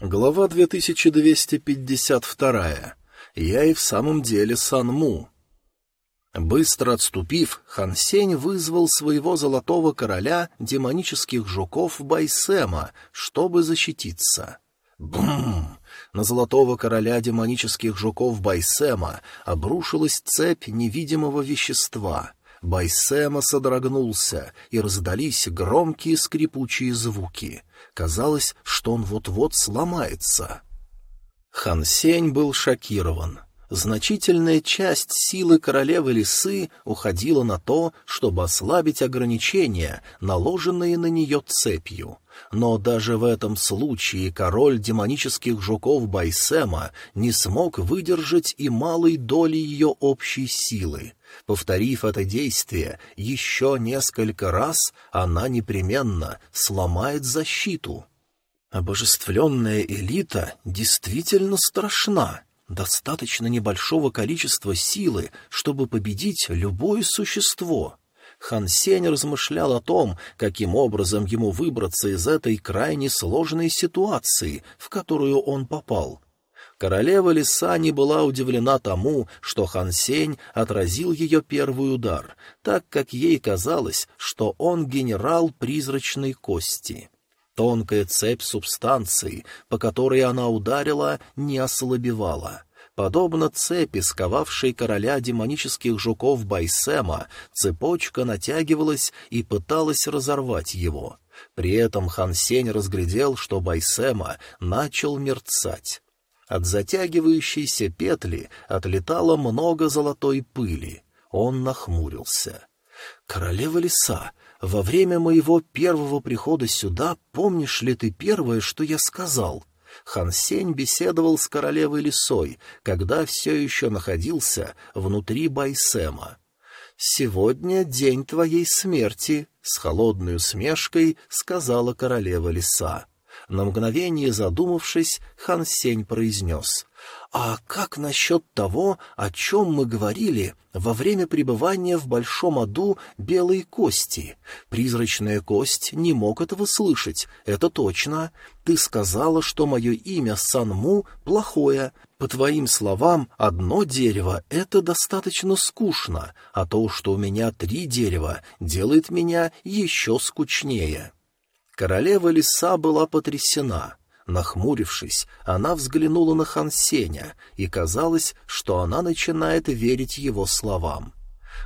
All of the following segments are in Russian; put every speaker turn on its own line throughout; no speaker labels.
Глава 2252. Я и в самом деле Санму. Быстро отступив, Хансень вызвал своего золотого короля демонических жуков Байсема, чтобы защититься. Бум! На золотого короля демонических жуков Байсема обрушилась цепь невидимого вещества. Байсема содрогнулся, и раздались громкие скрипучие звуки — Казалось, что он вот-вот сломается. Хан Сень был шокирован. Значительная часть силы королевы лисы уходила на то, чтобы ослабить ограничения, наложенные на нее цепью. Но даже в этом случае король демонических жуков Байсема не смог выдержать и малой доли ее общей силы. Повторив это действие еще несколько раз, она непременно сломает защиту. Обожествленная элита действительно страшна. Достаточно небольшого количества силы, чтобы победить любое существо. Хан Сень размышлял о том, каким образом ему выбраться из этой крайне сложной ситуации, в которую он попал — Королева леса не была удивлена тому, что Хан Сень отразил ее первый удар, так как ей казалось, что он генерал призрачной кости. Тонкая цепь субстанции, по которой она ударила, не ослабевала. Подобно цепи, сковавшей короля демонических жуков Байсема, цепочка натягивалась и пыталась разорвать его. При этом Хан Сень разглядел, что Байсема начал мерцать. От затягивающейся петли отлетало много золотой пыли. Он нахмурился. «Королева леса, во время моего первого прихода сюда помнишь ли ты первое, что я сказал?» Хан Сень беседовал с королевой лисой, когда все еще находился внутри Байсема. «Сегодня день твоей смерти», — с холодной усмешкой сказала королева лиса. На мгновение задумавшись, Хан Сень произнес. «А как насчет того, о чем мы говорили во время пребывания в Большом аду Белой Кости? Призрачная кость не мог этого слышать, это точно. Ты сказала, что мое имя Санму плохое. По твоим словам, одно дерево — это достаточно скучно, а то, что у меня три дерева, делает меня еще скучнее». Королева лиса была потрясена. Нахмурившись, она взглянула на Хансеня, и казалось, что она начинает верить его словам.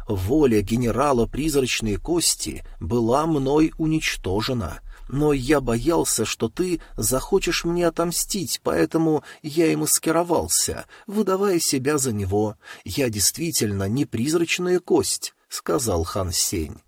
Воля генерала призрачной кости была мной уничтожена, но я боялся, что ты захочешь мне отомстить, поэтому я и маскировался, выдавая себя за него. Я действительно не призрачная кость, — сказал Хан Сень.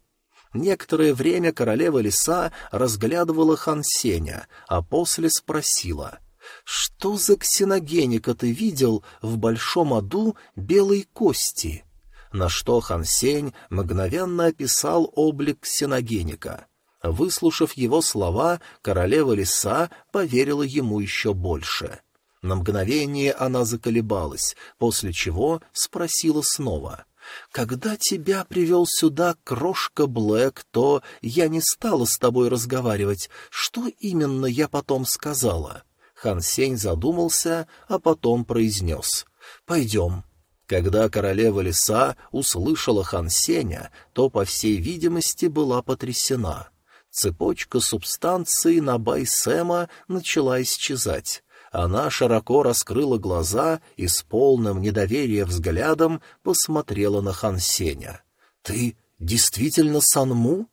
Некоторое время королева лиса разглядывала Хан Сеня, а после спросила, «Что за ксеногеника ты видел в большом аду белой кости?» На что Хан Сень мгновенно описал облик ксеногеника. Выслушав его слова, королева лиса поверила ему еще больше. На мгновение она заколебалась, после чего спросила снова — когда тебя привел сюда крошка Блэк, то я не стала с тобой разговаривать. Что именно я потом сказала?» Хан Сень задумался, а потом произнес. «Пойдем». Когда королева леса услышала Хан Сеня, то, по всей видимости, была потрясена. Цепочка субстанции на Байсема начала исчезать. Она широко раскрыла глаза и с полным недоверием взглядом посмотрела на Хансеня. «Ты действительно Санму?»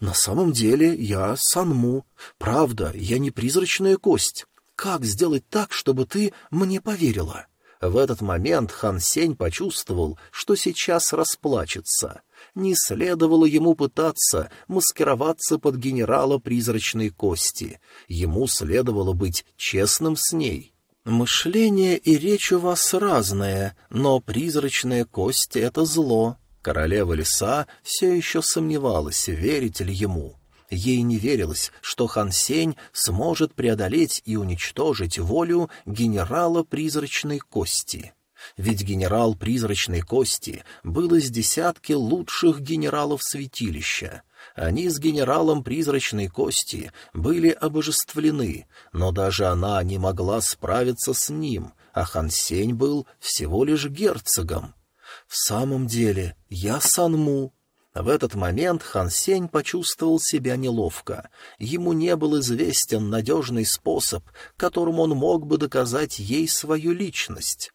«На самом деле я Санму. Правда, я не призрачная кость. Как сделать так, чтобы ты мне поверила?» В этот момент Хан Сень почувствовал, что сейчас расплачется не следовало ему пытаться маскироваться под генерала призрачной кости. Ему следовало быть честным с ней. «Мышление и речь у вас разные, но призрачная кость — это зло». Королева леса все еще сомневалась, верить ли ему. Ей не верилось, что Хан Сень сможет преодолеть и уничтожить волю генерала призрачной кости. Ведь генерал призрачной кости был из десятки лучших генералов святилища. Они с генералом призрачной кости были обожествлены, но даже она не могла справиться с ним, а Хансень был всего лишь герцогом. В самом деле, я Санму. В этот момент Хан Сень почувствовал себя неловко. Ему не был известен надежный способ, которым он мог бы доказать ей свою личность.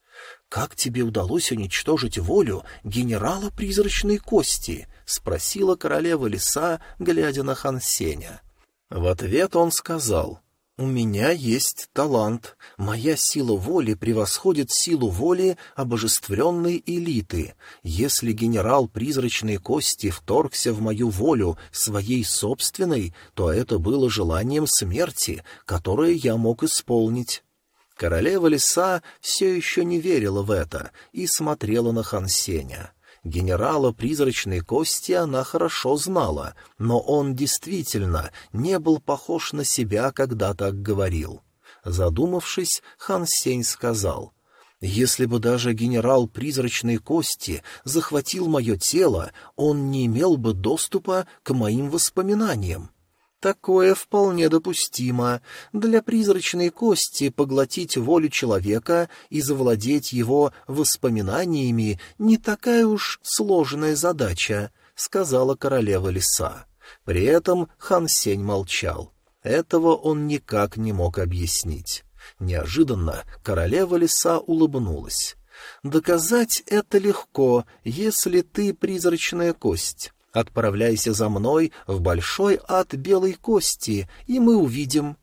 «Как тебе удалось уничтожить волю генерала призрачной кости?» — спросила королева леса, глядя на Хан Сеня. В ответ он сказал, «У меня есть талант. Моя сила воли превосходит силу воли обожествленной элиты. Если генерал призрачной кости вторгся в мою волю своей собственной, то это было желанием смерти, которое я мог исполнить». Королева леса все еще не верила в это и смотрела на Хансеня. Генерала призрачной кости она хорошо знала, но он действительно не был похож на себя, когда так говорил. Задумавшись, Хан Сень сказал, «Если бы даже генерал призрачной кости захватил мое тело, он не имел бы доступа к моим воспоминаниям. Такое вполне допустимо. Для призрачной кости поглотить волю человека и завладеть его воспоминаниями не такая уж сложная задача, — сказала королева леса. При этом хан Сень молчал. Этого он никак не мог объяснить. Неожиданно королева леса улыбнулась. «Доказать это легко, если ты призрачная кость. Отправляйся за мной в большой ад белой кости, и мы увидим».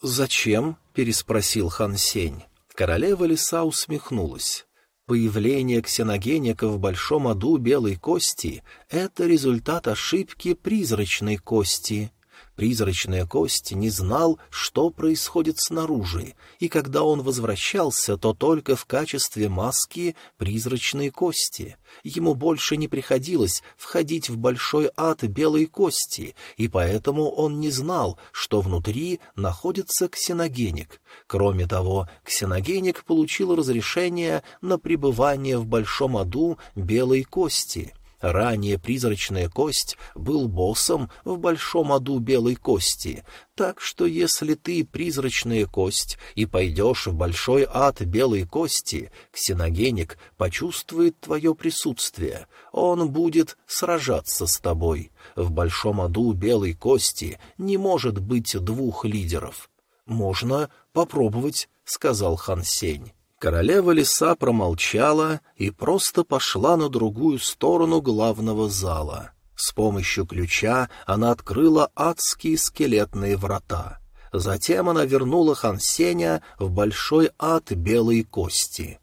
«Зачем?» — переспросил Хан Сень. Королева леса усмехнулась. Появление ксеногеника в большом аду белой кости — это результат ошибки призрачной кости. Призрачная кость не знал, что происходит снаружи, и когда он возвращался, то только в качестве маски призрачной кости. Ему больше не приходилось входить в большой ад белой кости, и поэтому он не знал, что внутри находится ксеногеник. Кроме того, ксеногеник получил разрешение на пребывание в большом аду белой кости — Ранее призрачная кость был боссом в большом аду белой кости, так что если ты призрачная кость и пойдешь в большой ад белой кости, ксеногеник почувствует твое присутствие, он будет сражаться с тобой. В большом аду белой кости не может быть двух лидеров. «Можно попробовать», — сказал Хан Сень. Королева леса промолчала и просто пошла на другую сторону главного зала. С помощью ключа она открыла адские скелетные врата. Затем она вернула Хансеня в большой ад белой кости.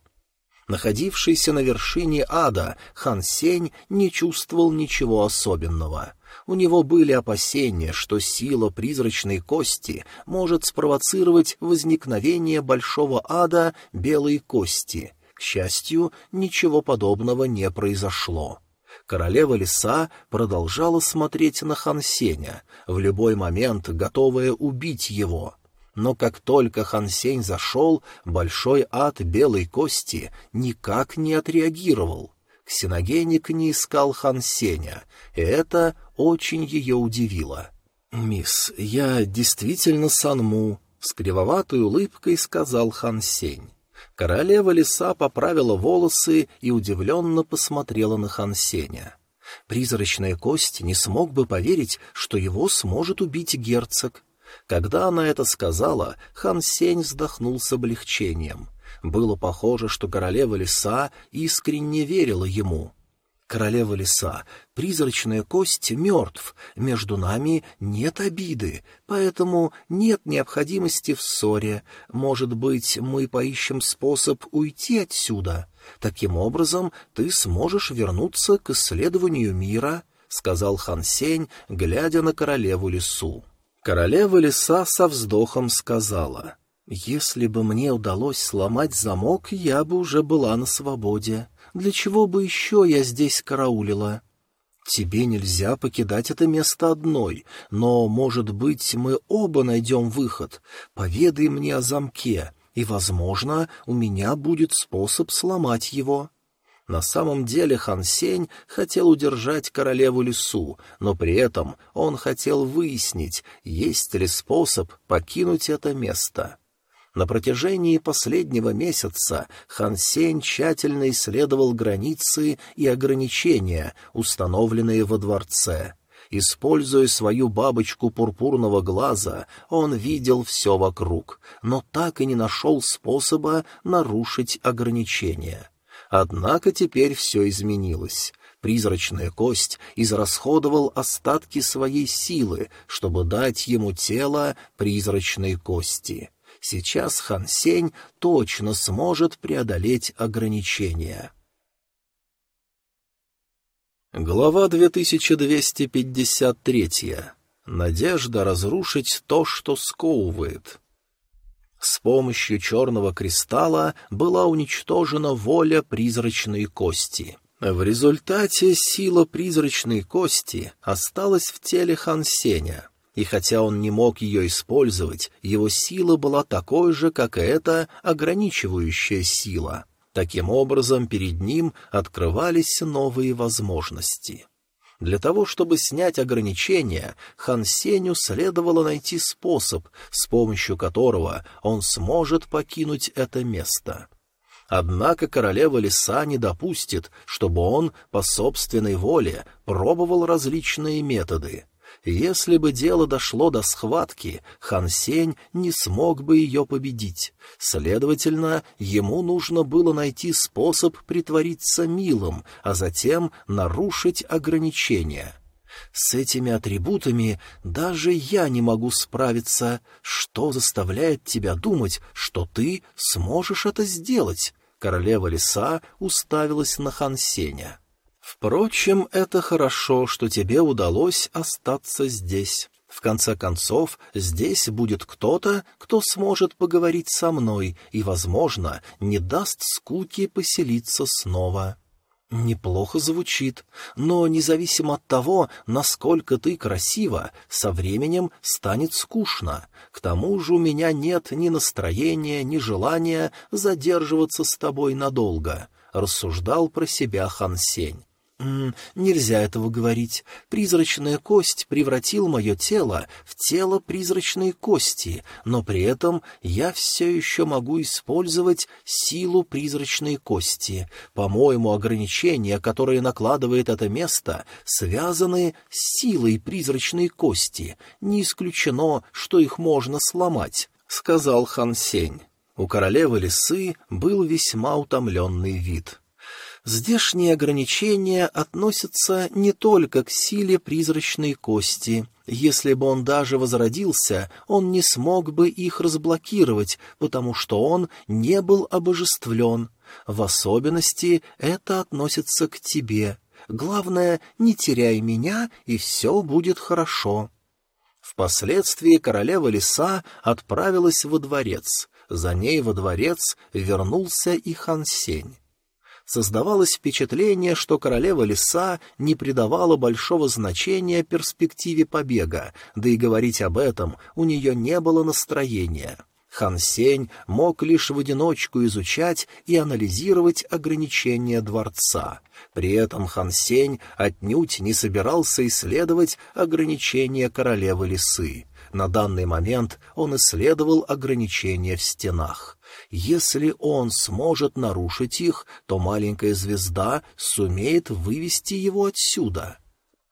Находившийся на вершине ада, Хан Сень не чувствовал ничего особенного. У него были опасения, что сила призрачной кости может спровоцировать возникновение большого ада белой кости. К счастью, ничего подобного не произошло. Королева леса продолжала смотреть на Хансеня, в любой момент готовая убить его. Но как только Хансень зашел, большой ад белой кости никак не отреагировал. Ксеногеник не искал Хан Сеня, и это очень ее удивило. «Мисс, я действительно Санму», — с кривоватой улыбкой сказал Хан Сень. Королева леса поправила волосы и удивленно посмотрела на Хан Сеня. Призрачная кость не смог бы поверить, что его сможет убить герцог. Когда она это сказала, Хан Сень вздохнул с облегчением — было похоже, что королева леса искренне верила ему. «Королева леса, призрачная кость мертв, между нами нет обиды, поэтому нет необходимости в ссоре. Может быть, мы поищем способ уйти отсюда? Таким образом, ты сможешь вернуться к исследованию мира», — сказал Хан Сень, глядя на королеву лесу. Королева леса со вздохом сказала — если бы мне удалось сломать замок, я бы уже была на свободе. Для чего бы еще я здесь караулила? Тебе нельзя покидать это место одной, но, может быть, мы оба найдем выход. Поведай мне о замке. и, возможно, у меня будет способ сломать его. На самом деле Хан Сень хотел удержать королеву лесу, но при этом он хотел выяснить, есть ли способ покинуть это место. На протяжении последнего месяца Хан Сень тщательно исследовал границы и ограничения, установленные во дворце. Используя свою бабочку пурпурного глаза, он видел все вокруг, но так и не нашел способа нарушить ограничения. Однако теперь все изменилось. Призрачная кость израсходовал остатки своей силы, чтобы дать ему тело призрачной кости. Сейчас Хан Сень точно сможет преодолеть ограничения. Глава 2253. Надежда разрушить то, что сковывает. С помощью черного кристалла была уничтожена воля призрачной кости. В результате сила призрачной кости осталась в теле Хансеня, и хотя он не мог ее использовать, его сила была такой же, как и эта ограничивающая сила — Таким образом, перед ним открывались новые возможности. Для того, чтобы снять ограничения, Хан Сеню следовало найти способ, с помощью которого он сможет покинуть это место. Однако королева леса не допустит, чтобы он по собственной воле пробовал различные методы — если бы дело дошло до схватки, Хан Сень не смог бы ее победить. Следовательно, ему нужно было найти способ притвориться милым, а затем нарушить ограничения. С этими атрибутами даже я не могу справиться. Что заставляет тебя думать, что ты сможешь это сделать? Королева леса уставилась на Хан Сеня. Впрочем, это хорошо, что тебе удалось остаться здесь. В конце концов, здесь будет кто-то, кто сможет поговорить со мной и, возможно, не даст скуки поселиться снова. Неплохо звучит, но независимо от того, насколько ты красива, со временем станет скучно. К тому же у меня нет ни настроения, ни желания задерживаться с тобой надолго, — рассуждал про себя Хан Сень. М -м, нельзя этого говорить. Призрачная кость превратил мое тело в тело призрачной кости, но при этом я все еще могу использовать силу призрачной кости. По-моему, ограничения, которые накладывает это место, связаны с силой призрачной кости. Не исключено, что их можно сломать, — сказал Хан Сень. У королевы лисы был весьма утомленный вид. Здешние ограничения относятся не только к силе призрачной кости. Если бы он даже возродился, он не смог бы их разблокировать, потому что он не был обожествлен. В особенности это относится к тебе. Главное, не теряй меня, и все будет хорошо. Впоследствии королева леса отправилась во дворец. За ней во дворец вернулся и Хан Сень. Создавалось впечатление, что королева леса не придавала большого значения перспективе побега, да и говорить об этом у нее не было настроения. Хан Сень мог лишь в одиночку изучать и анализировать ограничения дворца. При этом Хан Сень отнюдь не собирался исследовать ограничения королевы лисы. На данный момент он исследовал ограничения в стенах. Если он сможет нарушить их, то маленькая звезда сумеет вывести его отсюда.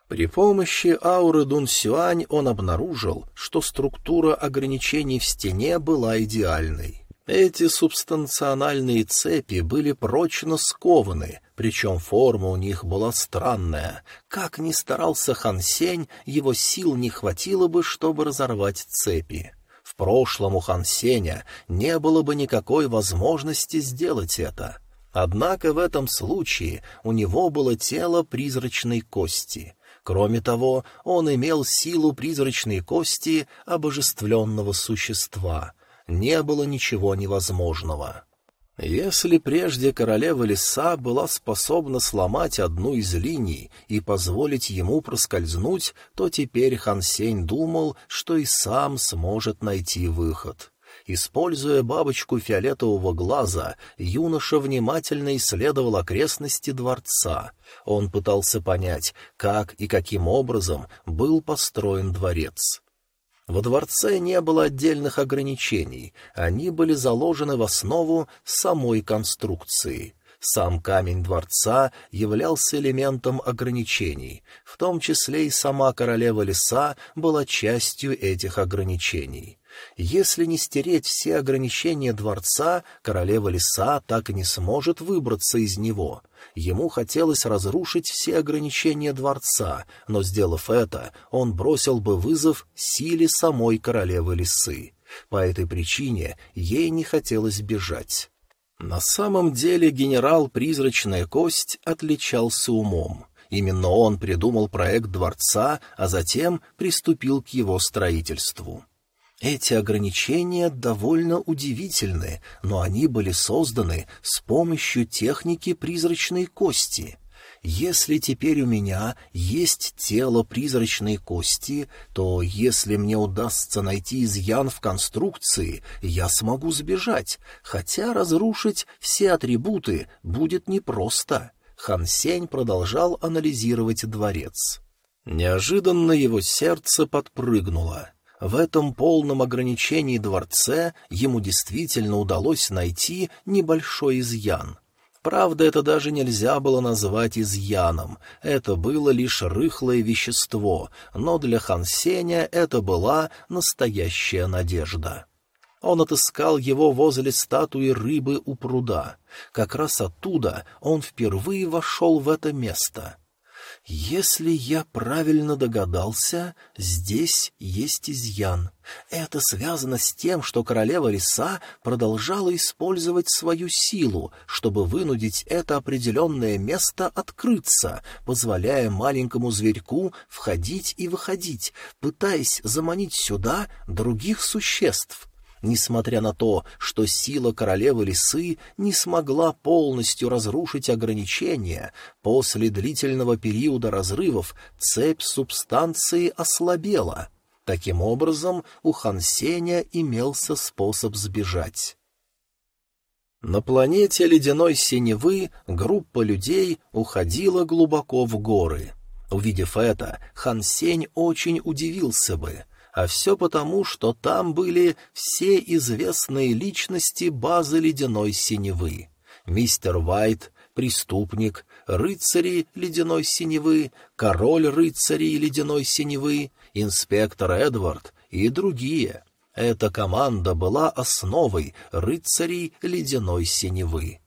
При помощи ауры Дун Сюань он обнаружил, что структура ограничений в стене была идеальной. Эти субстанциональные цепи были прочно скованы, причем форма у них была странная. Как ни старался Хан Сень, его сил не хватило бы, чтобы разорвать цепи. В прошлом у Хан Сеня не было бы никакой возможности сделать это. Однако в этом случае у него было тело призрачной кости. Кроме того, он имел силу призрачной кости обожествленного существа. Не было ничего невозможного. Если прежде королева леса была способна сломать одну из линий и позволить ему проскользнуть, то теперь Хан Сень думал, что и сам сможет найти выход. Используя бабочку фиолетового глаза, юноша внимательно исследовал окрестности дворца. Он пытался понять, как и каким образом был построен дворец. Во дворце не было отдельных ограничений, они были заложены в основу самой конструкции. Сам камень дворца являлся элементом ограничений, в том числе и сама королева леса была частью этих ограничений. Если не стереть все ограничения дворца, королева леса так и не сможет выбраться из него. Ему хотелось разрушить все ограничения дворца, но, сделав это, он бросил бы вызов силе самой королевы лисы. По этой причине ей не хотелось бежать. На самом деле генерал «Призрачная кость» отличался умом. Именно он придумал проект дворца, а затем приступил к его строительству. Эти ограничения довольно удивительны, но они были созданы с помощью техники призрачной кости. Если теперь у меня есть тело призрачной кости, то если мне удастся найти изъян в конструкции, я смогу сбежать, хотя разрушить все атрибуты будет непросто. Хан Сень продолжал анализировать дворец. Неожиданно его сердце подпрыгнуло. В этом полном ограничении дворце ему действительно удалось найти небольшой изъян. Правда, это даже нельзя было назвать изъяном, это было лишь рыхлое вещество, но для Хансеня это была настоящая надежда. Он отыскал его возле статуи рыбы у пруда. Как раз оттуда он впервые вошел в это место — если я правильно догадался, здесь есть изъян. Это связано с тем, что королева лиса продолжала использовать свою силу, чтобы вынудить это определенное место открыться, позволяя маленькому зверьку входить и выходить, пытаясь заманить сюда других существ. Несмотря на то, что сила королевы лисы не смогла полностью разрушить ограничения, после длительного периода разрывов цепь субстанции ослабела. Таким образом, у Хансеня имелся способ сбежать. На планете ледяной синевы группа людей уходила глубоко в горы. Увидев это, Хансень очень удивился бы — а все потому, что там были все известные личности базы ледяной синевы. Мистер Вайт, преступник, рыцари ледяной синевы, король рыцарей ледяной синевы, инспектор Эдвард и другие. Эта команда была основой рыцарей ледяной синевы.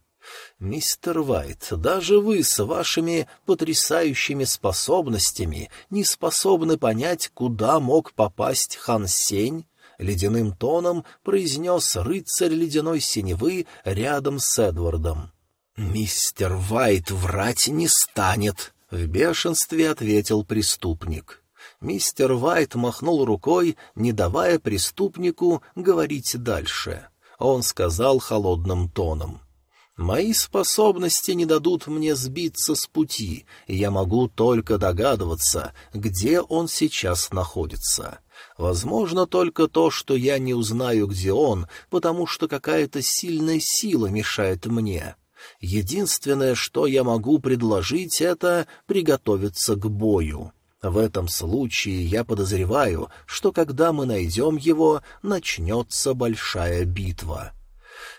«Мистер Вайт, даже вы с вашими потрясающими способностями не способны понять, куда мог попасть Хан Сень?» — ледяным тоном произнес рыцарь ледяной синевы рядом с Эдвардом. «Мистер Вайт врать не станет», — в бешенстве ответил преступник. Мистер Вайт махнул рукой, не давая преступнику говорить дальше. Он сказал холодным тоном — Мои способности не дадут мне сбиться с пути, и я могу только догадываться, где он сейчас находится. Возможно только то, что я не узнаю, где он, потому что какая-то сильная сила мешает мне. Единственное, что я могу предложить, это приготовиться к бою. В этом случае я подозреваю, что когда мы найдем его, начнется большая битва.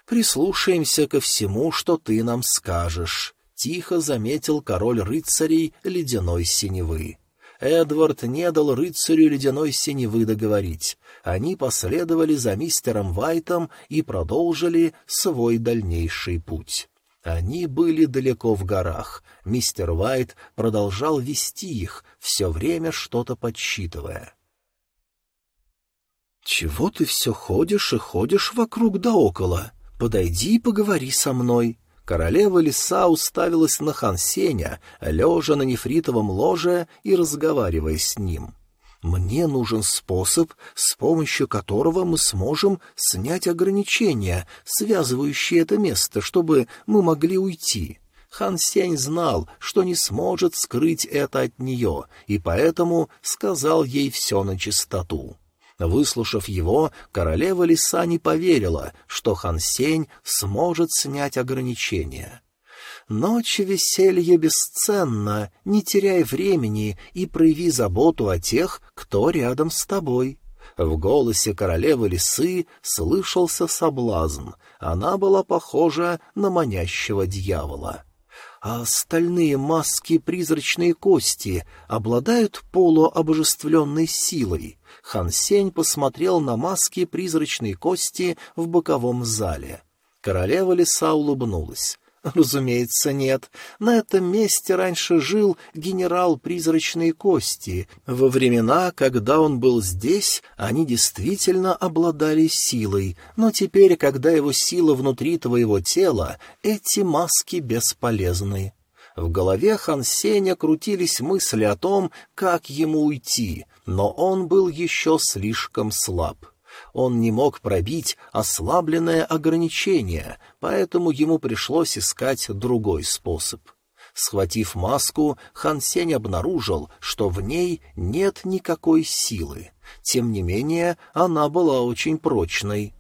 «Прислушаемся ко всему, что ты нам скажешь», — тихо заметил король рыцарей ледяной синевы. Эдвард не дал рыцарю ледяной синевы договорить. Они последовали за мистером Вайтом и продолжили свой дальнейший путь. Они были далеко в горах. Мистер Вайт продолжал вести их, все время что-то подсчитывая. «Чего ты все ходишь и ходишь вокруг да около?» «Подойди и поговори со мной». Королева лиса уставилась на Хансеня, лежа на нефритовом ложе и разговаривая с ним. «Мне нужен способ, с помощью которого мы сможем снять ограничения, связывающие это место, чтобы мы могли уйти». Хан Сень знал, что не сможет скрыть это от нее, и поэтому сказал ей все на чистоту. Выслушав его, королева лиса не поверила, что Хансень сможет снять ограничения. «Ночь веселья бесценна, не теряй времени и прояви заботу о тех, кто рядом с тобой». В голосе королевы лисы слышался соблазн. Она была похожа на манящего дьявола. А остальные маски призрачные кости обладают полуобожествленной силой. Хансень посмотрел на маски призрачной кости в боковом зале. Королева лиса улыбнулась. Разумеется, нет. На этом месте раньше жил генерал призрачной кости. Во времена, когда он был здесь, они действительно обладали силой, но теперь, когда его сила внутри твоего тела, эти маски бесполезны. В голове Хан Сеня крутились мысли о том, как ему уйти, но он был еще слишком слаб. Он не мог пробить ослабленное ограничение, поэтому ему пришлось искать другой способ. Схватив маску, Хан Сень обнаружил, что в ней нет никакой силы. Тем не менее, она была очень прочной.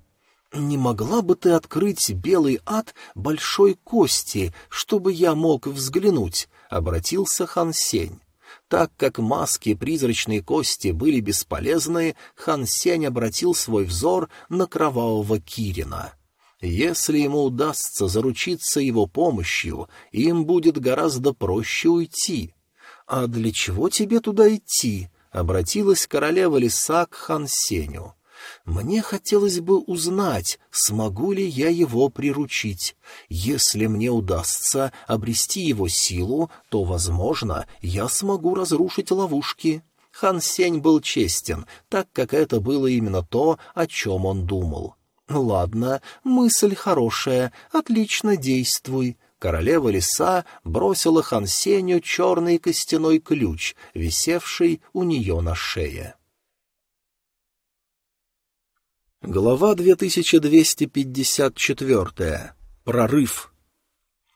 «Не могла бы ты открыть белый ад большой кости, чтобы я мог взглянуть?» — обратился Хан Сень. Так как маски призрачной кости были бесполезны, Хан Сень обратил свой взор на кровавого Кирина. Если ему удастся заручиться его помощью, им будет гораздо проще уйти. «А для чего тебе туда идти?» — обратилась королева лиса к Хан Сеню. Мне хотелось бы узнать, смогу ли я его приручить. Если мне удастся обрести его силу, то, возможно, я смогу разрушить ловушки. Хан Сень был честен, так как это было именно то, о чем он думал. «Ладно, мысль хорошая, отлично действуй». Королева лиса бросила Хан Сенью черный костяной ключ, висевший у нее на шее. Глава 2254. Прорыв.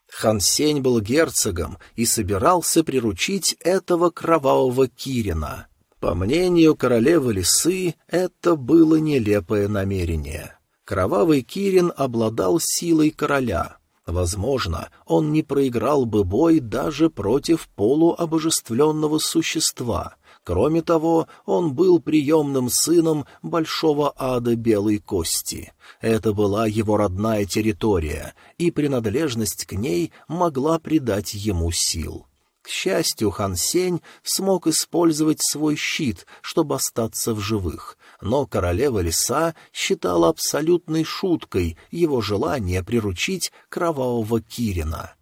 Хан Сень был герцогом и собирался приручить этого кровавого Кирина. По мнению королевы лисы, это было нелепое намерение. Кровавый Кирин обладал силой короля. Возможно, он не проиграл бы бой даже против полуобожествленного существа — Кроме того, он был приемным сыном Большого Ада Белой Кости. Это была его родная территория, и принадлежность к ней могла придать ему сил. К счастью, Хан Сень смог использовать свой щит, чтобы остаться в живых, но королева леса считала абсолютной шуткой его желание приручить кровавого Кирина.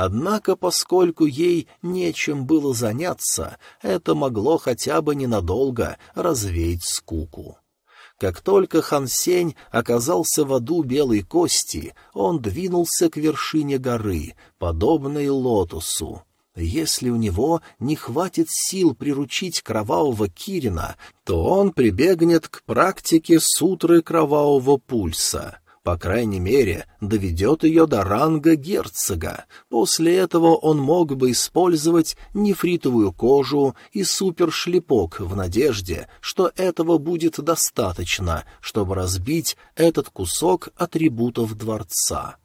Однако, поскольку ей нечем было заняться, это могло хотя бы ненадолго развеять скуку. Как только Хан Сень оказался в аду белой кости, он двинулся к вершине горы, подобной лотосу. Если у него не хватит сил приручить кровавого Кирина, то он прибегнет к практике сутры кровавого пульса — по крайней мере, доведет ее до ранга герцога. После этого он мог бы использовать нефритовую кожу и супершлепок в надежде, что этого будет достаточно, чтобы разбить этот кусок атрибутов дворца.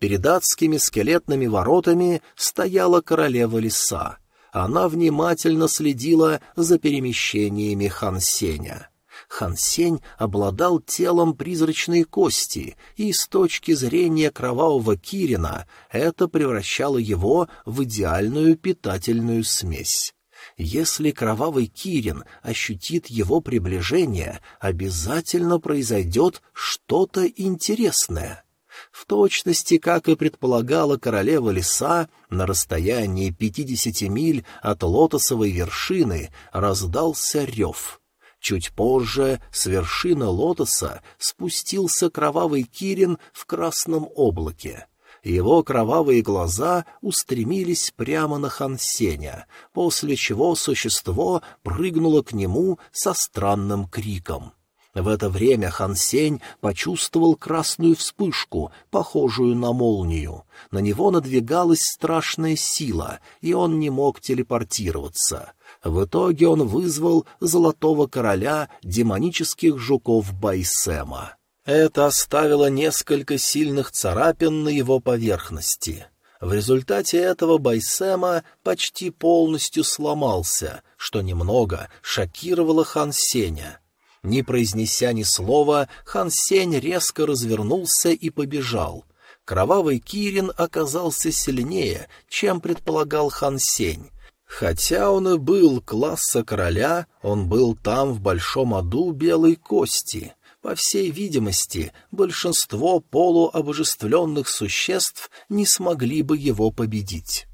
Перед адскими скелетными воротами стояла королева леса. Она внимательно следила за перемещениями Хансеня. Хан Сень обладал телом призрачной кости, и с точки зрения кровавого Кирина это превращало его в идеальную питательную смесь. Если кровавый Кирин ощутит его приближение, обязательно произойдет что-то интересное. В точности, как и предполагала королева леса, на расстоянии пятидесяти миль от лотосовой вершины раздался рев — Чуть позже с вершины лотоса спустился кровавый Кирин в красном облаке. Его кровавые глаза устремились прямо на Хансеня, после чего существо прыгнуло к нему со странным криком. В это время Хансень почувствовал красную вспышку, похожую на молнию. На него надвигалась страшная сила, и он не мог телепортироваться. В итоге он вызвал золотого короля демонических жуков Байсема. Это оставило несколько сильных царапин на его поверхности. В результате этого Байсема почти полностью сломался, что немного шокировало Хан Сеня. Не произнеся ни слова, Хан Сень резко развернулся и побежал. Кровавый Кирин оказался сильнее, чем предполагал Хан Сень. Хотя он и был класса короля, он был там в большом аду белой кости. По всей видимости, большинство полуобожествленных существ не смогли бы его победить.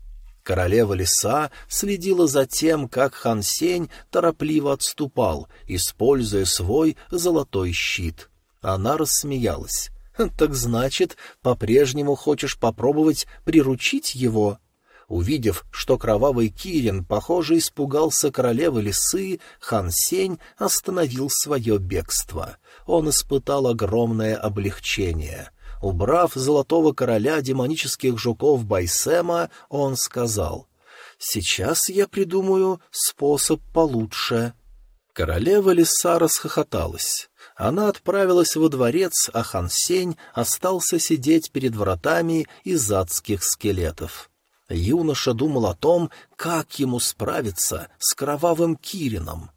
Королева леса следила за тем, как Хан Сень торопливо отступал, используя свой золотой щит. Она рассмеялась. «Так значит, по-прежнему хочешь попробовать приручить его?» Увидев, что кровавый Кирин, похоже, испугался королевы лисы, хан Сень остановил свое бегство. Он испытал огромное облегчение. Убрав золотого короля демонических жуков Байсема, он сказал, «Сейчас я придумаю способ получше». Королева лиса расхохоталась. Она отправилась во дворец, а Хан Сень остался сидеть перед вратами из адских скелетов. Юноша думал о том, как ему справиться с кровавым Кирином.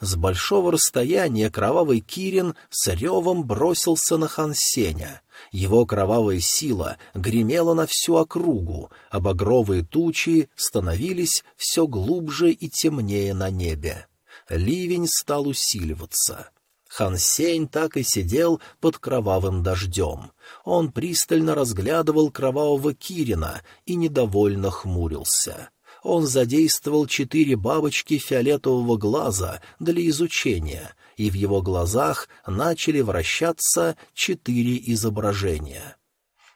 С большого расстояния кровавый Кирин с ревом бросился на Хансеня. Его кровавая сила гремела на всю округу, а багровые тучи становились все глубже и темнее на небе. Ливень стал усиливаться. Хан Сень так и сидел под кровавым дождем. Он пристально разглядывал кровавого Кирина и недовольно хмурился. Он задействовал четыре бабочки фиолетового глаза для изучения, и в его глазах начали вращаться четыре изображения.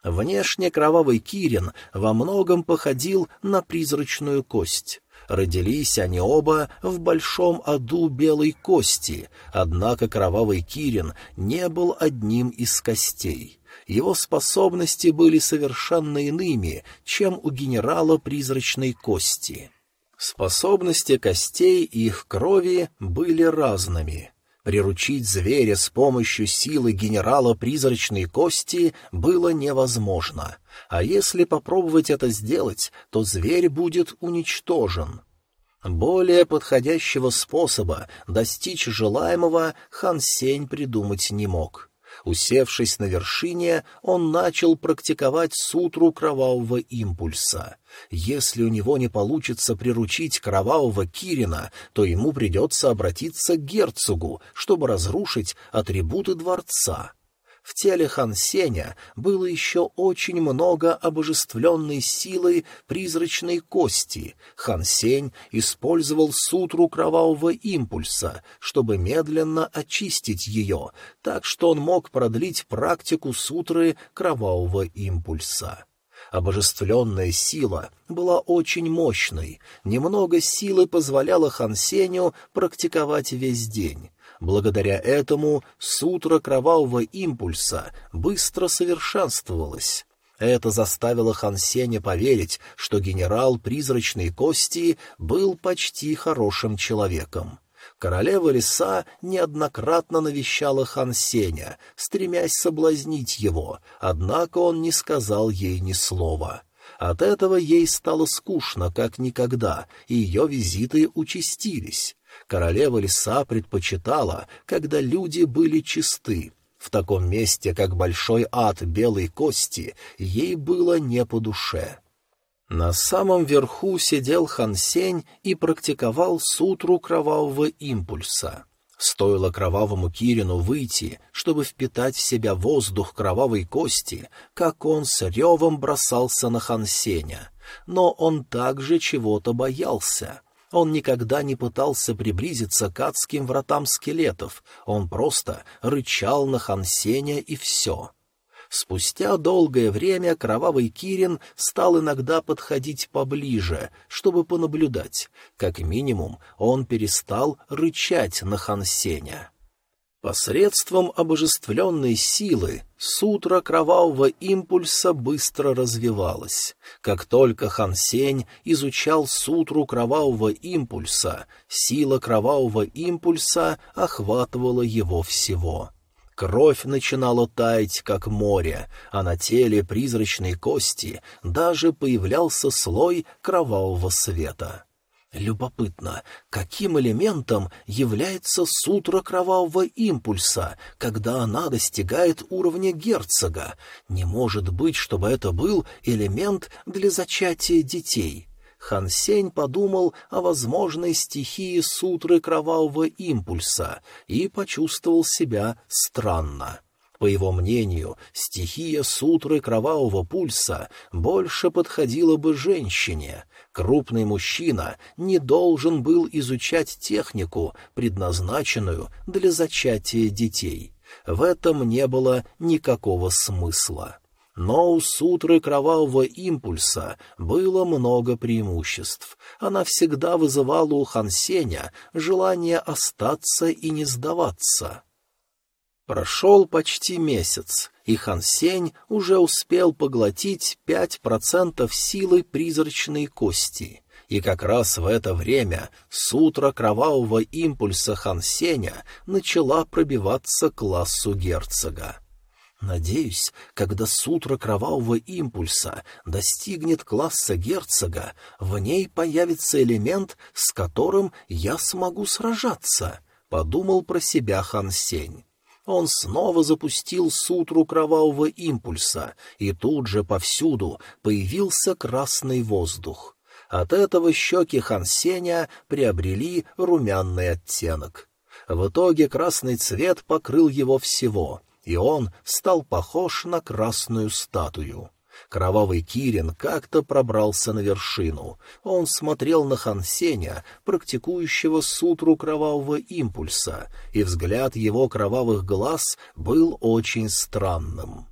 Внешне кровавый Кирин во многом походил на призрачную кость. Родились они оба в большом аду белой кости, однако кровавый Кирин не был одним из костей. Его способности были совершенно иными, чем у генерала призрачной кости. Способности костей и их крови были разными. Приручить зверя с помощью силы генерала призрачной кости было невозможно, а если попробовать это сделать, то зверь будет уничтожен. Более подходящего способа достичь желаемого Хан Сень придумать не мог. Усевшись на вершине, он начал практиковать сутру кровавого импульса. Если у него не получится приручить кровавого Кирина, то ему придется обратиться к герцогу, чтобы разрушить атрибуты дворца. В теле Хан Сеня было еще очень много обожествленной силы призрачной кости. Хан Сень использовал сутру кровавого импульса, чтобы медленно очистить ее, так что он мог продлить практику сутры кровавого импульса. Обожествленная сила была очень мощной, немного силы позволяло Хан Сеню практиковать весь день. Благодаря этому сутра кровавого импульса быстро совершенствовалась. Это заставило Хансеня поверить, что генерал призрачной кости был почти хорошим человеком. Королева леса неоднократно навещала Хансеня, стремясь соблазнить его, однако он не сказал ей ни слова. От этого ей стало скучно, как никогда, и ее визиты участились. Королева леса предпочитала, когда люди были чисты. В таком месте, как большой ад белой кости, ей было не по душе. На самом верху сидел Хансень и практиковал сутру кровавого импульса. Стоило кровавому Кирину выйти, чтобы впитать в себя воздух кровавой кости, как он с ревом бросался на Хансеня. Но он также чего-то боялся. Он никогда не пытался приблизиться к адским вратам скелетов, он просто рычал на Хансеня и все. Спустя долгое время кровавый Кирин стал иногда подходить поближе, чтобы понаблюдать. Как минимум, он перестал рычать на Хансеня. Посредством обожествленной силы сутра кровавого импульса быстро развивалась. Как только Хан Сень изучал сутру кровавого импульса, сила кровавого импульса охватывала его всего. Кровь начинала таять, как море, а на теле призрачной кости даже появлялся слой кровавого света. Любопытно, каким элементом является сутра кровавого импульса, когда она достигает уровня герцога? Не может быть, чтобы это был элемент для зачатия детей. Хан Сень подумал о возможной стихии сутры кровавого импульса и почувствовал себя странно. По его мнению, стихия сутры кровавого пульса больше подходила бы женщине, Крупный мужчина не должен был изучать технику, предназначенную для зачатия детей. В этом не было никакого смысла. Но у сутры кровавого импульса было много преимуществ. Она всегда вызывала у Хансеня желание остаться и не сдаваться. Прошел почти месяц, и Хан Сень уже успел поглотить пять процентов силы призрачной кости. И как раз в это время сутра кровавого импульса Хан Сеня начала пробиваться к классу герцога. Надеюсь, когда сутра кровавого импульса достигнет класса герцога, в ней появится элемент, с которым я смогу сражаться, — подумал про себя Хан Сень. Он снова запустил сутру кровавого импульса, и тут же повсюду появился красный воздух. От этого щеки Хансеня приобрели румяный оттенок. В итоге красный цвет покрыл его всего, и он стал похож на красную статую. Кровавый Кирин как-то пробрался на вершину. Он смотрел на Хансеня, практикующего сутру кровавого импульса, и взгляд его кровавых глаз был очень странным.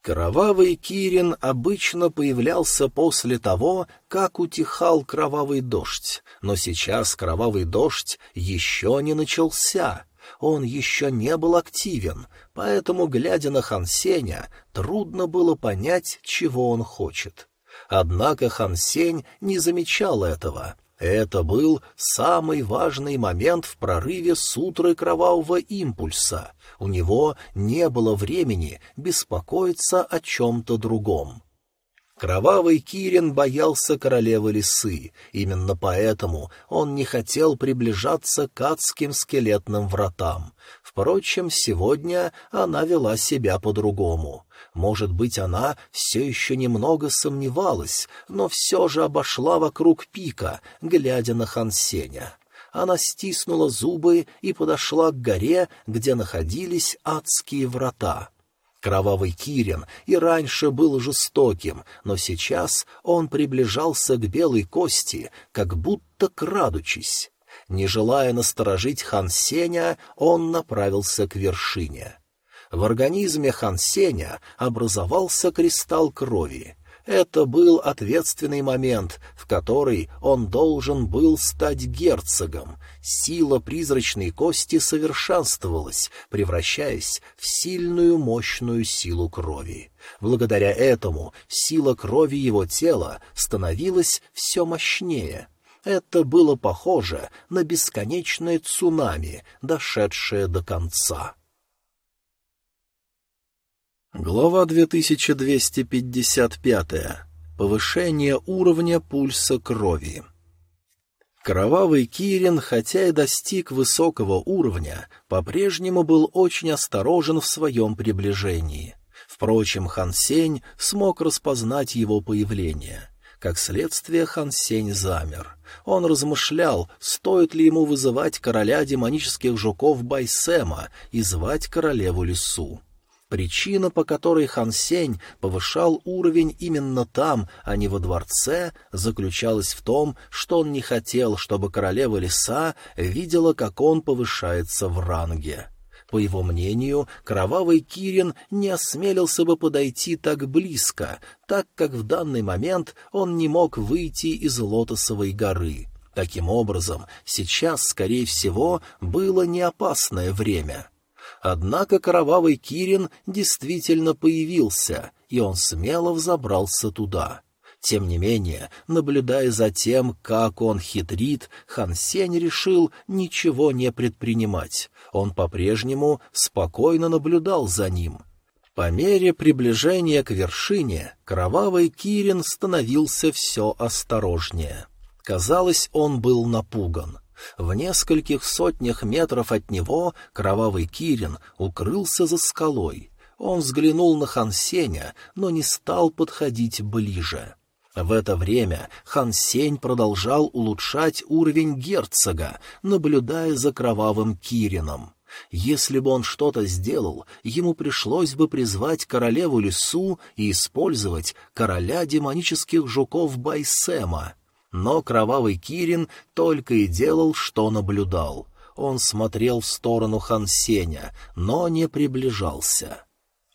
Кровавый Кирин обычно появлялся после того, как утихал кровавый дождь, но сейчас кровавый дождь еще не начался, он еще не был активен, поэтому, глядя на Хан Сеня, трудно было понять, чего он хочет. Однако Хан Сень не замечал этого. Это был самый важный момент в прорыве сутры кровавого импульса. У него не было времени беспокоиться о чем-то другом. Кровавый Кирин боялся королевы лисы, именно поэтому он не хотел приближаться к адским скелетным вратам. Впрочем, сегодня она вела себя по-другому. Может быть, она все еще немного сомневалась, но все же обошла вокруг пика, глядя на Хансеня. Она стиснула зубы и подошла к горе, где находились адские врата. Кровавый Кирин и раньше был жестоким, но сейчас он приближался к белой кости, как будто крадучись. Не желая насторожить Хан Сеня, он направился к вершине. В организме Хан Сеня образовался кристалл крови. Это был ответственный момент, в который он должен был стать герцогом. Сила призрачной кости совершенствовалась, превращаясь в сильную мощную силу крови. Благодаря этому сила крови его тела становилась все мощнее. Это было похоже на бесконечное цунами, дошедшее до конца. Глава 2255. Повышение уровня пульса крови. Кровавый Кирин, хотя и достиг высокого уровня, по-прежнему был очень осторожен в своем приближении. Впрочем, Хан Сень смог распознать его появление. Как следствие, Хан Сень замер. Он размышлял, стоит ли ему вызывать короля демонических жуков Байсема и звать королеву Лису. Причина, по которой Хан Сень повышал уровень именно там, а не во дворце, заключалась в том, что он не хотел, чтобы королева леса видела, как он повышается в ранге. По его мнению, кровавый Кирин не осмелился бы подойти так близко, так как в данный момент он не мог выйти из Лотосовой горы. Таким образом, сейчас, скорее всего, было неопасное время — Однако кровавый Кирин действительно появился, и он смело взобрался туда. Тем не менее, наблюдая за тем, как он хитрит, Хан Сень решил ничего не предпринимать. Он по-прежнему спокойно наблюдал за ним. По мере приближения к вершине, кровавый Кирин становился все осторожнее. Казалось, он был напуган. В нескольких сотнях метров от него кровавый Кирин укрылся за скалой. Он взглянул на Хан Сеня, но не стал подходить ближе. В это время Хан Сень продолжал улучшать уровень герцога, наблюдая за кровавым Кирином. Если бы он что-то сделал, ему пришлось бы призвать королеву лесу и использовать короля демонических жуков Байсема. Но кровавый Кирин только и делал, что наблюдал. Он смотрел в сторону Хан Сеня, но не приближался.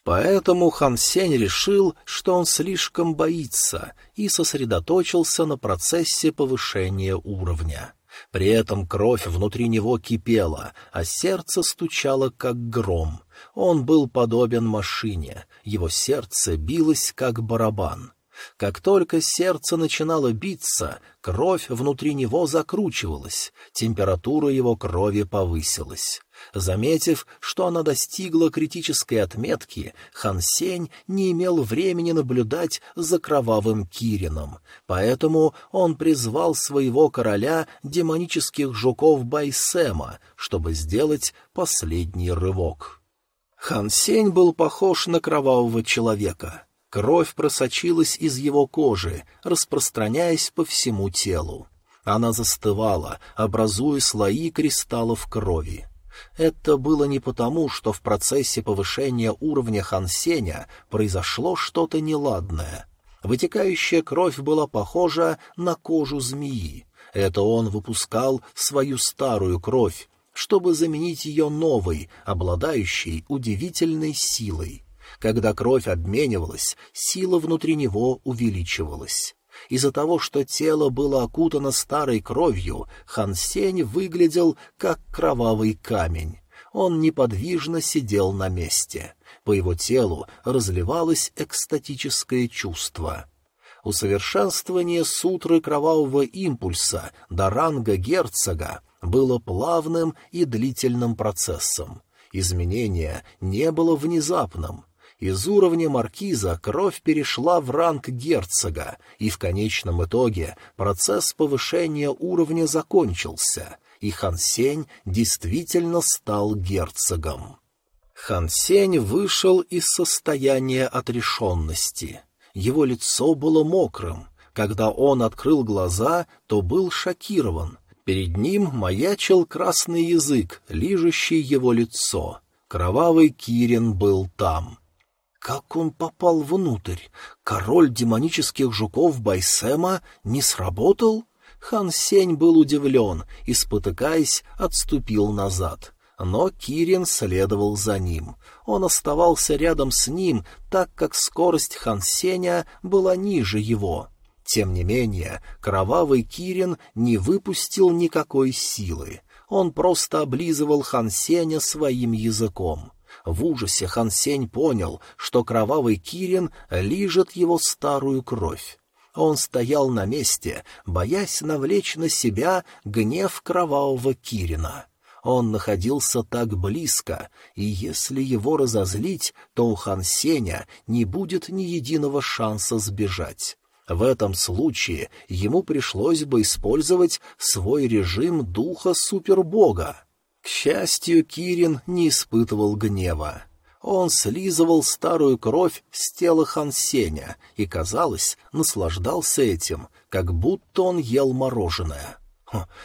Поэтому Хан Сень решил, что он слишком боится, и сосредоточился на процессе повышения уровня. При этом кровь внутри него кипела, а сердце стучало, как гром. Он был подобен машине, его сердце билось, как барабан. Как только сердце начинало биться, кровь внутри него закручивалась, температура его крови повысилась. Заметив, что она достигла критической отметки, Хан Сень не имел времени наблюдать за кровавым Кирином, поэтому он призвал своего короля демонических жуков Байсема, чтобы сделать последний рывок. Хан Сень был похож на кровавого человека. Кровь просочилась из его кожи, распространяясь по всему телу. Она застывала, образуя слои кристаллов крови. Это было не потому, что в процессе повышения уровня Хансеня произошло что-то неладное. Вытекающая кровь была похожа на кожу змеи. Это он выпускал свою старую кровь, чтобы заменить ее новой, обладающей удивительной силой. Когда кровь обменивалась, сила внутри него увеличивалась. Из-за того, что тело было окутано старой кровью, Хан Сень выглядел как кровавый камень. Он неподвижно сидел на месте. По его телу разливалось экстатическое чувство. Усовершенствование сутры кровавого импульса до ранга герцога было плавным и длительным процессом. Изменение не было внезапным — из уровня маркиза кровь перешла в ранг герцога, и в конечном итоге процесс повышения уровня закончился, и Хансень действительно стал герцогом. Хансень вышел из состояния отрешенности. Его лицо было мокрым. Когда он открыл глаза, то был шокирован. Перед ним маячил красный язык, лижущий его лицо. Кровавый Кирин был там — как он попал внутрь? Король демонических жуков Байсема не сработал? Хан Сень был удивлен и, спотыкаясь, отступил назад. Но Кирин следовал за ним. Он оставался рядом с ним, так как скорость Хан Сеня была ниже его. Тем не менее, кровавый Кирин не выпустил никакой силы. Он просто облизывал Хан Сеня своим языком. В ужасе Хан Сень понял, что кровавый Кирин лижет его старую кровь. Он стоял на месте, боясь навлечь на себя гнев кровавого Кирина. Он находился так близко, и если его разозлить, то у Хан Сеня не будет ни единого шанса сбежать. В этом случае ему пришлось бы использовать свой режим духа супербога. К счастью, Кирин не испытывал гнева. Он слизывал старую кровь с тела Хансеня и, казалось, наслаждался этим, как будто он ел мороженое.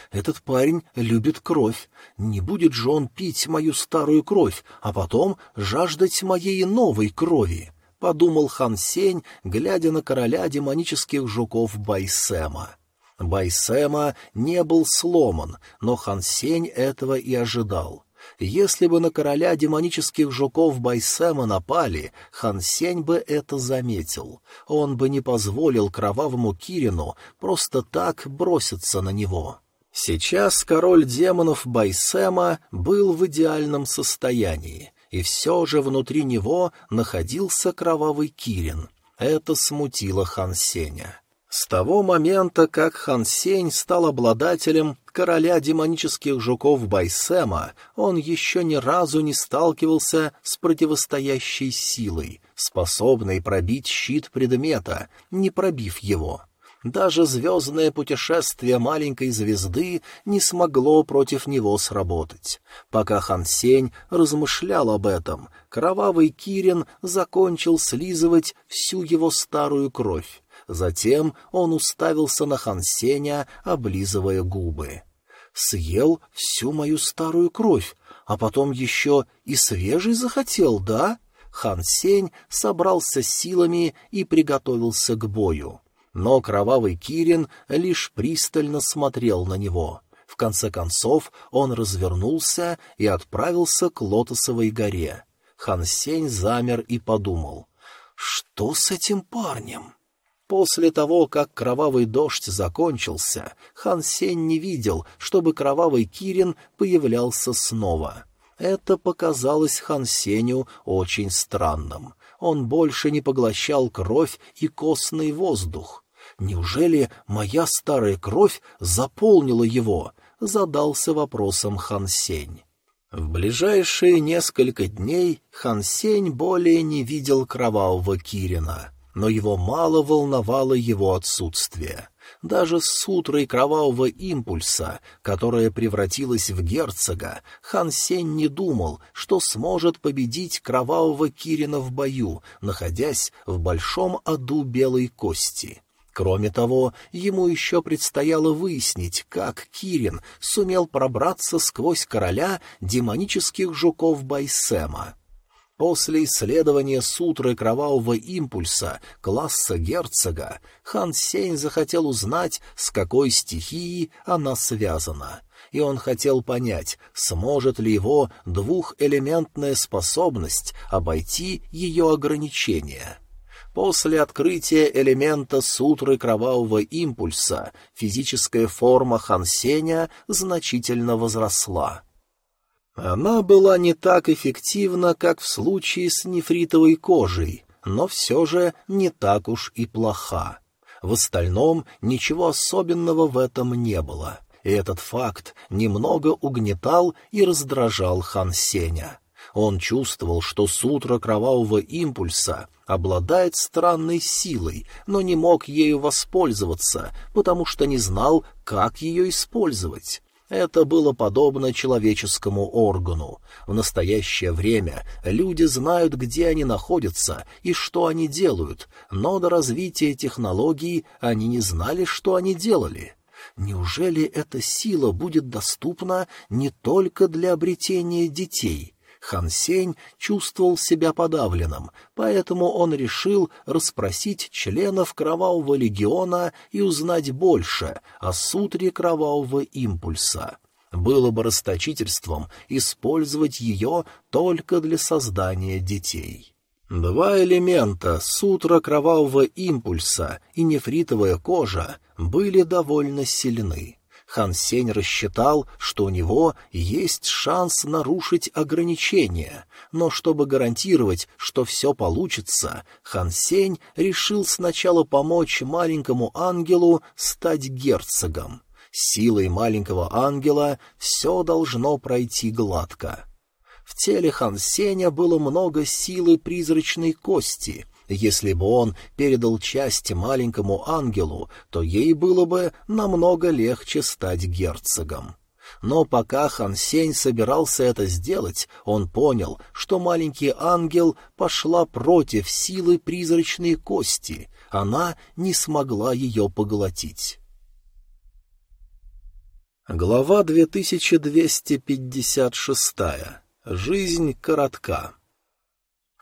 «Этот парень любит кровь. Не будет же он пить мою старую кровь, а потом жаждать моей новой крови», — подумал Хан Сень, глядя на короля демонических жуков Байсема. Байсема не был сломан, но Хансень этого и ожидал. Если бы на короля демонических жуков Байсема напали, Хансень бы это заметил. Он бы не позволил кровавому Кирину просто так броситься на него. Сейчас король демонов Байсема был в идеальном состоянии, и все же внутри него находился кровавый Кирин. Это смутило Хан Сеня. С того момента, как Хан Сень стал обладателем короля демонических жуков Байсема, он еще ни разу не сталкивался с противостоящей силой, способной пробить щит предмета, не пробив его. Даже звездное путешествие маленькой звезды не смогло против него сработать. Пока Хан Сень размышлял об этом, кровавый Кирин закончил слизывать всю его старую кровь. Затем он уставился на Хан Сеня, облизывая губы. «Съел всю мою старую кровь, а потом еще и свежий захотел, да?» Хан Сень собрался силами и приготовился к бою но кровавый Кирин лишь пристально смотрел на него. В конце концов он развернулся и отправился к Лотосовой горе. Хан Сень замер и подумал, что с этим парнем? После того, как кровавый дождь закончился, Хан Сень не видел, чтобы кровавый Кирин появлялся снова. Это показалось Хан Сеню очень странным. Он больше не поглощал кровь и костный воздух. Неужели моя старая кровь заполнила его? Задался вопросом Хан Сень. В ближайшие несколько дней Хан Сень более не видел кровавого Кирина, но его мало волновало его отсутствие. Даже с утрой кровавого импульса, которая превратилась в герцога, Хан Сень не думал, что сможет победить кровавого Кирина в бою, находясь в большом аду белой кости. Кроме того, ему еще предстояло выяснить, как Кирин сумел пробраться сквозь короля демонических жуков Байсема. После исследования сутры кровавого импульса класса герцога, хан Сень захотел узнать, с какой стихией она связана, и он хотел понять, сможет ли его двухэлементная способность обойти ее ограничения. После открытия элемента сутры кровавого импульса физическая форма Хансеня значительно возросла. Она была не так эффективна, как в случае с нефритовой кожей, но все же не так уж и плоха. В остальном ничего особенного в этом не было, и этот факт немного угнетал и раздражал Хан Сеня. Он чувствовал, что сутра кровавого импульса обладает странной силой, но не мог ею воспользоваться, потому что не знал, как ее использовать. Это было подобно человеческому органу. В настоящее время люди знают, где они находятся и что они делают, но до развития технологий они не знали, что они делали. Неужели эта сила будет доступна не только для обретения детей? Хан Сень чувствовал себя подавленным, поэтому он решил расспросить членов Кровавого легиона и узнать больше о сутре Кровавого импульса. Было бы расточительством использовать ее только для создания детей. Два элемента — сутра кровавого импульса и нефритовая кожа — были довольно сильны. Хан Сень рассчитал, что у него есть шанс нарушить ограничения, но чтобы гарантировать, что все получится, Хан Сень решил сначала помочь маленькому ангелу стать герцогом. Силой маленького ангела все должно пройти гладко. В теле Хан Сеня было много силы призрачной кости — если бы он передал часть маленькому ангелу, то ей было бы намного легче стать герцогом. Но пока Хан Сень собирался это сделать, он понял, что маленький ангел пошла против силы призрачной кости, она не смогла ее поглотить. Глава 2256. Жизнь коротка.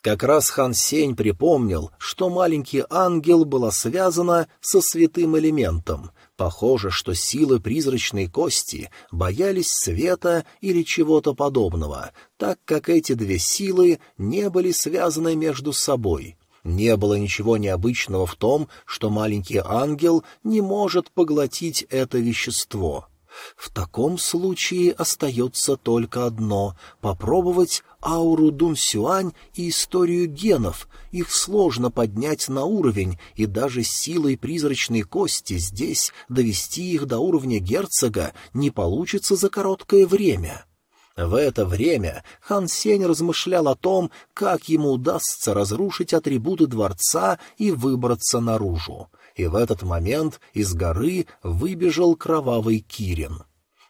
Как раз хан Сень припомнил, что маленький ангел была связана со святым элементом. Похоже, что силы призрачной кости боялись света или чего-то подобного, так как эти две силы не были связаны между собой. Не было ничего необычного в том, что маленький ангел не может поглотить это вещество. В таком случае остается только одно — попробовать ауру Дун Сюань и историю генов. Их сложно поднять на уровень, и даже силой призрачной кости здесь довести их до уровня герцога не получится за короткое время. В это время Хан Сень размышлял о том, как ему удастся разрушить атрибуты дворца и выбраться наружу. И в этот момент из горы выбежал кровавый Кирин.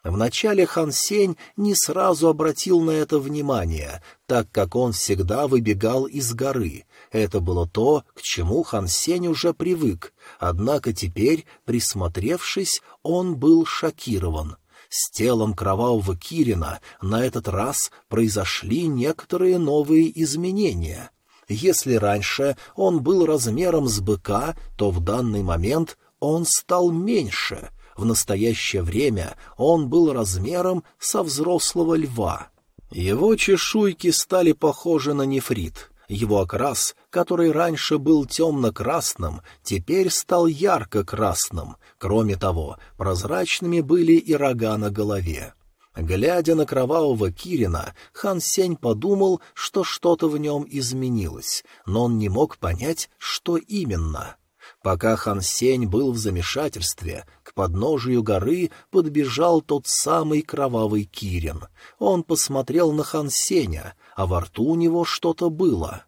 Вначале Хан Сень не сразу обратил на это внимание, так как он всегда выбегал из горы. Это было то, к чему Хан Сень уже привык, однако теперь, присмотревшись, он был шокирован — с телом кровавого Кирина на этот раз произошли некоторые новые изменения. Если раньше он был размером с быка, то в данный момент он стал меньше. В настоящее время он был размером со взрослого льва. Его чешуйки стали похожи на нефрит. Его окрас, который раньше был темно-красным, теперь стал ярко-красным. Кроме того, прозрачными были и рога на голове. Глядя на кровавого Кирина, хан Сень подумал, что что-то в нем изменилось, но он не мог понять, что именно. Пока хан Сень был в замешательстве, к подножию горы подбежал тот самый кровавый Кирин. Он посмотрел на хан Сеня, а во рту у него что-то было.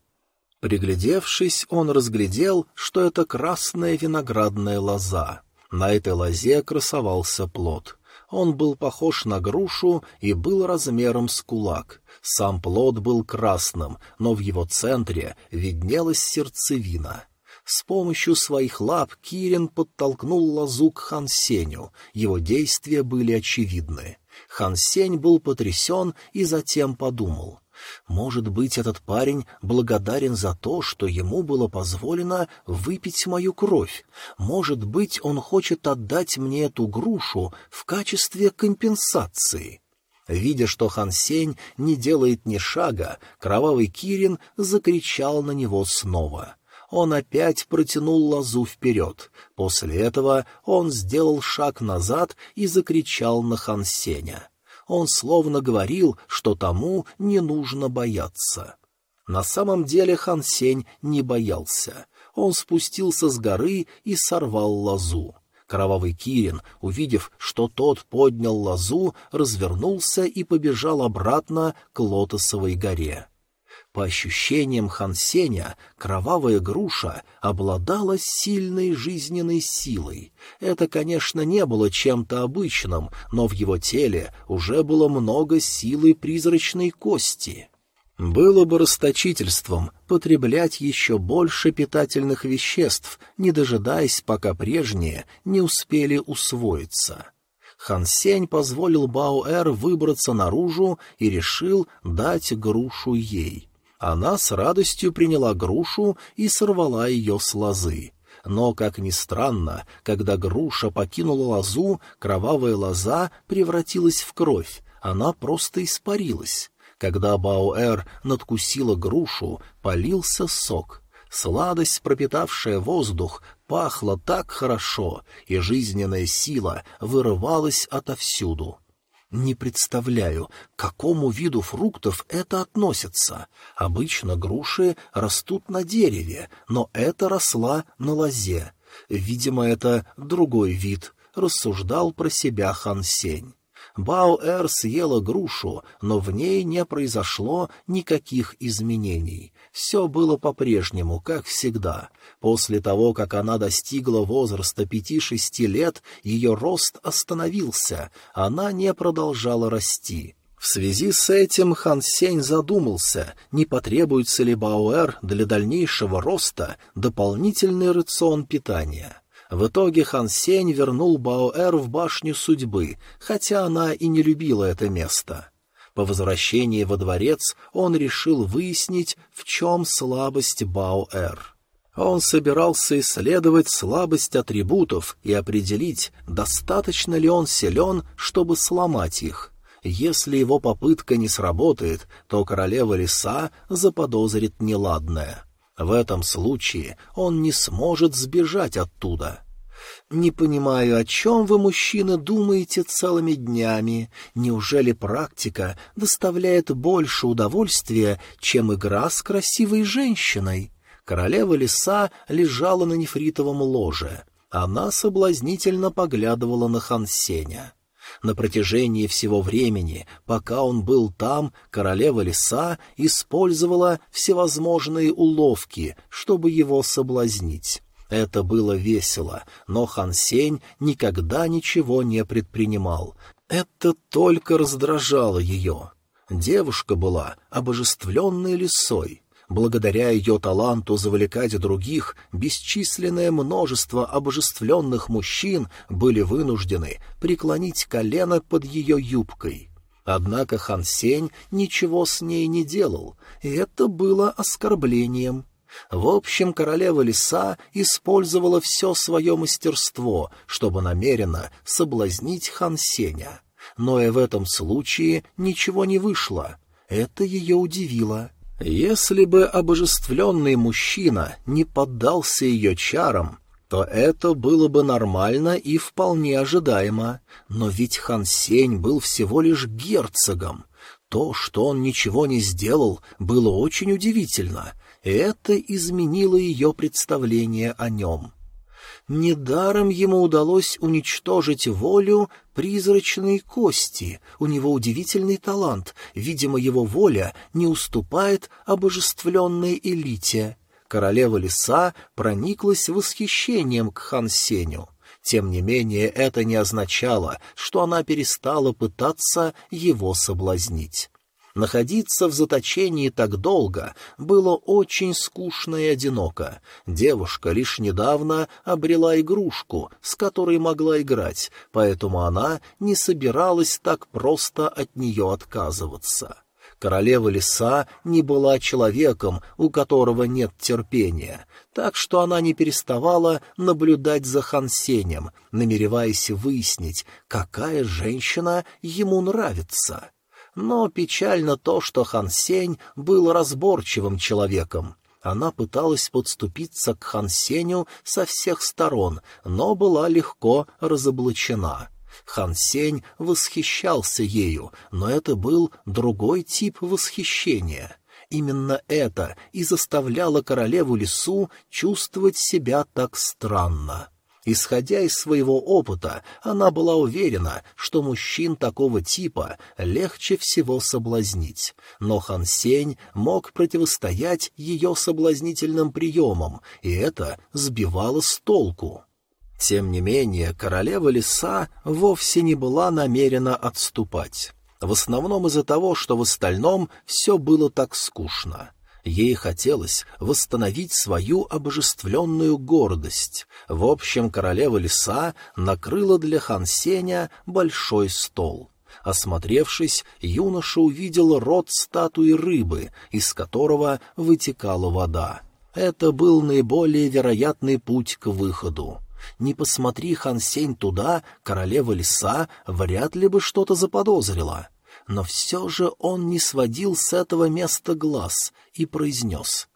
Приглядевшись, он разглядел, что это красная виноградная лоза. На этой лозе красовался плод. Он был похож на грушу и был размером с кулак. Сам плод был красным, но в его центре виднелась сердцевина. С помощью своих лап Кирин подтолкнул лозу к Хансеню. Его действия были очевидны. Хансень был потрясен и затем подумал — может быть, этот парень благодарен за то, что ему было позволено выпить мою кровь. Может быть, он хочет отдать мне эту грушу в качестве компенсации. Видя, что Хан Сень не делает ни шага, кровавый Кирин закричал на него снова. Он опять протянул лозу вперед. После этого он сделал шаг назад и закричал на Хан Сеня. Он словно говорил, что тому не нужно бояться. На самом деле Хан Сень не боялся. Он спустился с горы и сорвал лозу. Кровавый Кирин, увидев, что тот поднял лозу, развернулся и побежал обратно к Лотосовой горе. По ощущениям Хансеня, кровавая груша обладала сильной жизненной силой. Это, конечно, не было чем-то обычным, но в его теле уже было много силы призрачной кости. Было бы расточительством потреблять еще больше питательных веществ, не дожидаясь, пока прежние не успели усвоиться. Хан Сень позволил Баоэр выбраться наружу и решил дать грушу ей. Она с радостью приняла грушу и сорвала ее с лозы. Но, как ни странно, когда груша покинула лозу, кровавая лоза превратилась в кровь, она просто испарилась. Когда Баоэр надкусила грушу, полился сок. Сладость, пропитавшая воздух, пахла так хорошо, и жизненная сила вырывалась отовсюду. Не представляю, к какому виду фруктов это относится. Обычно груши растут на дереве, но это росла на лозе. Видимо, это другой вид, рассуждал про себя Хан Сень. Бао-Эр съела грушу, но в ней не произошло никаких изменений. Все было по-прежнему, как всегда. После того, как она достигла возраста пяти-шести лет, ее рост остановился, она не продолжала расти. В связи с этим Хан Сень задумался, не потребуется ли Баоэр для дальнейшего роста дополнительный рацион питания. В итоге Хан Сень вернул Баоэр в башню судьбы, хотя она и не любила это место. По возвращении во дворец он решил выяснить, в чем слабость Баоэр. Он собирался исследовать слабость атрибутов и определить, достаточно ли он силен, чтобы сломать их. Если его попытка не сработает, то королева леса заподозрит неладное. В этом случае он не сможет сбежать оттуда. «Не понимаю, о чем вы, мужчины, думаете целыми днями. Неужели практика доставляет больше удовольствия, чем игра с красивой женщиной?» Королева леса лежала на нефритовом ложе. Она соблазнительно поглядывала на Хансеня. На протяжении всего времени, пока он был там, королева леса использовала всевозможные уловки, чтобы его соблазнить. Это было весело, но Хан Сень никогда ничего не предпринимал. Это только раздражало ее. Девушка была обожествленной лисой. Благодаря ее таланту завлекать других, бесчисленное множество обожествленных мужчин были вынуждены преклонить колено под ее юбкой. Однако Хан Сень ничего с ней не делал, и это было оскорблением. В общем, королева леса использовала все свое мастерство, чтобы намеренно соблазнить Хан Сеня. Но и в этом случае ничего не вышло. Это ее удивило. Если бы обожествленный мужчина не поддался ее чарам, то это было бы нормально и вполне ожидаемо. Но ведь Хан Сень был всего лишь герцогом. То, что он ничего не сделал, было очень удивительно, это изменило ее представление о нем. Недаром ему удалось уничтожить волю призрачной кости. У него удивительный талант. Видимо, его воля не уступает обожествленной элите. Королева леса прониклась восхищением к Хан Сеню. Тем не менее, это не означало, что она перестала пытаться его соблазнить. Находиться в заточении так долго было очень скучно и одиноко. Девушка лишь недавно обрела игрушку, с которой могла играть, поэтому она не собиралась так просто от нее отказываться. Королева леса не была человеком, у которого нет терпения, так что она не переставала наблюдать за Хансенем, намереваясь выяснить, какая женщина ему нравится. Но печально то, что Хан Сень был разборчивым человеком. Она пыталась подступиться к Хан Сеню со всех сторон, но была легко разоблачена. Хан Сень восхищался ею, но это был другой тип восхищения. Именно это и заставляло королеву лесу чувствовать себя так странно. Исходя из своего опыта, она была уверена, что мужчин такого типа легче всего соблазнить. Но Хан Сень мог противостоять ее соблазнительным приемам, и это сбивало с толку. Тем не менее, королева леса вовсе не была намерена отступать. В основном из-за того, что в остальном все было так скучно. Ей хотелось восстановить свою обожествленную гордость. В общем, королева леса накрыла для Хансеня большой стол. Осмотревшись, юноша увидел рот статуи рыбы, из которого вытекала вода. Это был наиболее вероятный путь к выходу. Не посмотри Хансень туда, королева леса вряд ли бы что-то заподозрила но все же он не сводил с этого места глаз и произнес.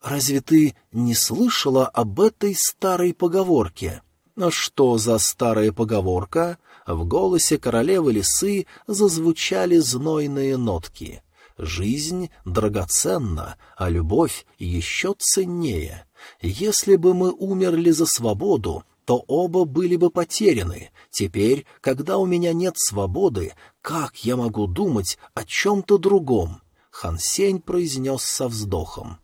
«Разве ты не слышала об этой старой поговорке?» «А что за старая поговорка?» В голосе королевы лисы зазвучали знойные нотки. «Жизнь драгоценна, а любовь еще ценнее. Если бы мы умерли за свободу, то оба были бы потеряны. Теперь, когда у меня нет свободы, как я могу думать о чем-то другом? Хансень произнес со вздохом.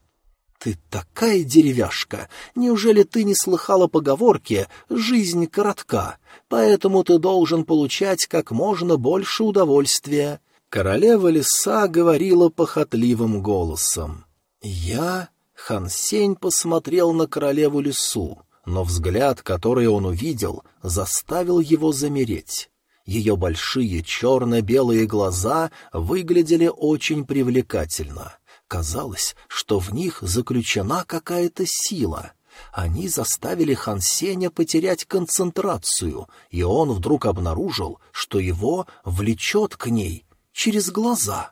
«Ты такая деревяшка! Неужели ты не слыхала поговорки «жизнь коротка», поэтому ты должен получать как можно больше удовольствия?» Королева леса говорила похотливым голосом. «Я...» — Хансень посмотрел на королеву лесу но взгляд, который он увидел, заставил его замереть. Ее большие черно-белые глаза выглядели очень привлекательно. Казалось, что в них заключена какая-то сила. Они заставили Хан Сеня потерять концентрацию, и он вдруг обнаружил, что его влечет к ней через глаза —